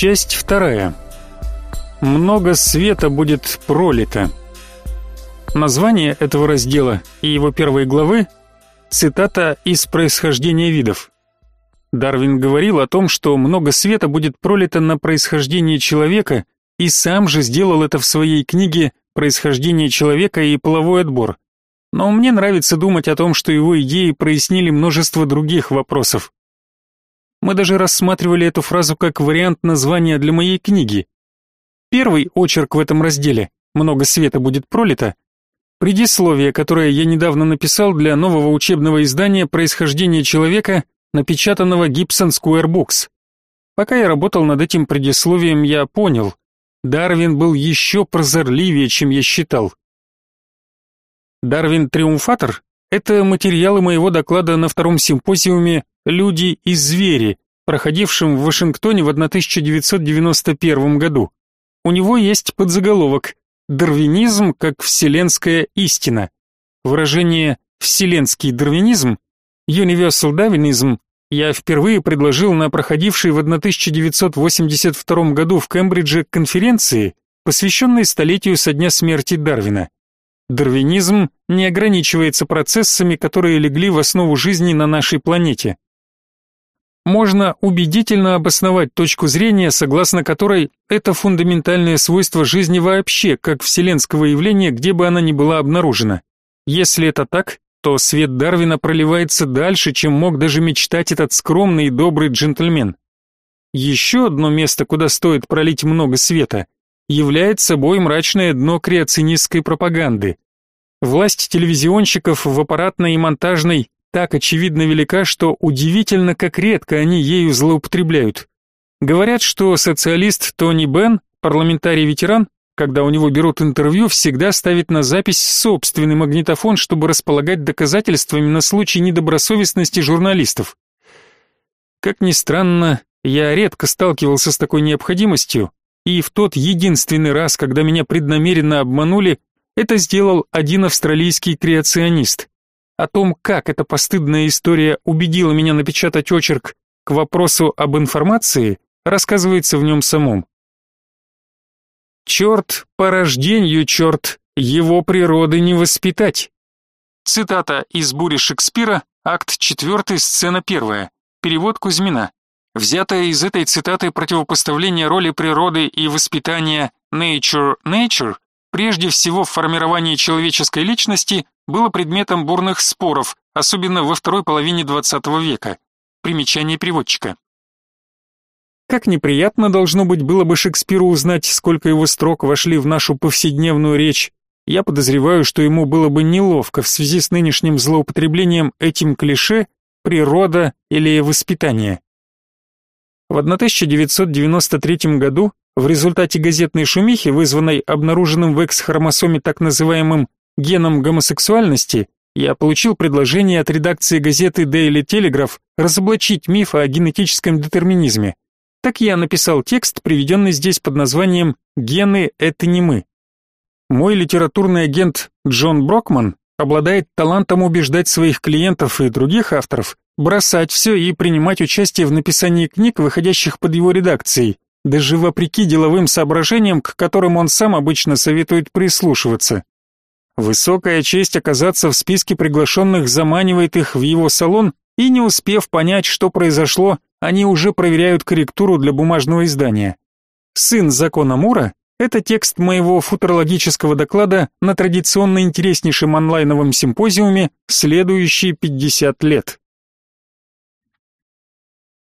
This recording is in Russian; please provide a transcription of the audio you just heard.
Часть вторая. Много света будет пролито. Название этого раздела и его первой главы цитата из происхождения видов. Дарвин говорил о том, что много света будет пролито на происхождение человека, и сам же сделал это в своей книге Происхождение человека и половой отбор. Но мне нравится думать о том, что его идеи прояснили множество других вопросов. Мы даже рассматривали эту фразу как вариант названия для моей книги. Первый очерк в этом разделе «Много света будет пролито» предисловие, которое я недавно написал для нового учебного издания «Происхождение человека», напечатанного Gibson Square Books. Пока я работал над этим предисловием, я понял, Дарвин был еще прозорливее, чем я считал. Дарвин Триумфатор — это материалы моего доклада на втором симпозиуме «Люди и звери», проходившем в Вашингтоне в 1991 году. У него есть подзаголовок «Дарвинизм как вселенская истина». Выражение «вселенский дарвинизм» Universal Darwinism я впервые предложил на проходившей в 1982 году в Кембридже конференции, посвященной столетию со дня смерти Дарвина. Дарвинизм не ограничивается процессами, которые легли в основу жизни на нашей планете. Можно убедительно обосновать точку зрения, согласно которой это фундаментальное свойство жизни вообще, как вселенского явления, где бы она ни была обнаружена. Если это так, то свет Дарвина проливается дальше, чем мог даже мечтать этот скромный и добрый джентльмен. Еще одно место, куда стоит пролить много света, является собой мрачное дно креационистской пропаганды. Власть телевизионщиков в аппаратной и монтажной так очевидно велика, что удивительно, как редко они ею злоупотребляют. Говорят, что социалист Тони Бен, парламентарий-ветеран, когда у него берут интервью, всегда ставит на запись собственный магнитофон, чтобы располагать доказательствами на случай недобросовестности журналистов. Как ни странно, я редко сталкивался с такой необходимостью, и в тот единственный раз, когда меня преднамеренно обманули, это сделал один австралийский креационист. О том, как эта постыдная история убедила меня напечатать очерк к вопросу об информации, рассказывается в нем самом. Черт по рождению черт, его природы не воспитать. Цитата из «Бури Шекспира», акт 4, сцена 1, перевод Кузьмина. Взятое из этой цитаты противопоставление роли природы и воспитания nature-nature прежде всего в формировании человеческой личности было предметом бурных споров, особенно во второй половине XX века. Примечание переводчика. Как неприятно должно быть было бы Шекспиру узнать, сколько его строк вошли в нашу повседневную речь. Я подозреваю, что ему было бы неловко в связи с нынешним злоупотреблением этим клише «природа» или «воспитание». В 1993 году в результате газетной шумихи, вызванной обнаруженным в X-хромосоме так называемым геном гомосексуальности, я получил предложение от редакции газеты Daily Telegraph разоблачить миф о генетическом детерминизме. Так я написал текст, приведенный здесь под названием «Гены — это не мы». Мой литературный агент Джон Брокман обладает талантом убеждать своих клиентов и других авторов бросать все и принимать участие в написании книг, выходящих под его редакцией, даже вопреки деловым соображениям, к которым он сам обычно советует прислушиваться. Высокая честь оказаться в списке приглашенных заманивает их в его салон, и не успев понять, что произошло, они уже проверяют корректуру для бумажного издания. «Сын закона Мура» — это текст моего футурологического доклада на традиционно интереснейшем онлайновом симпозиуме «Следующие 50 лет».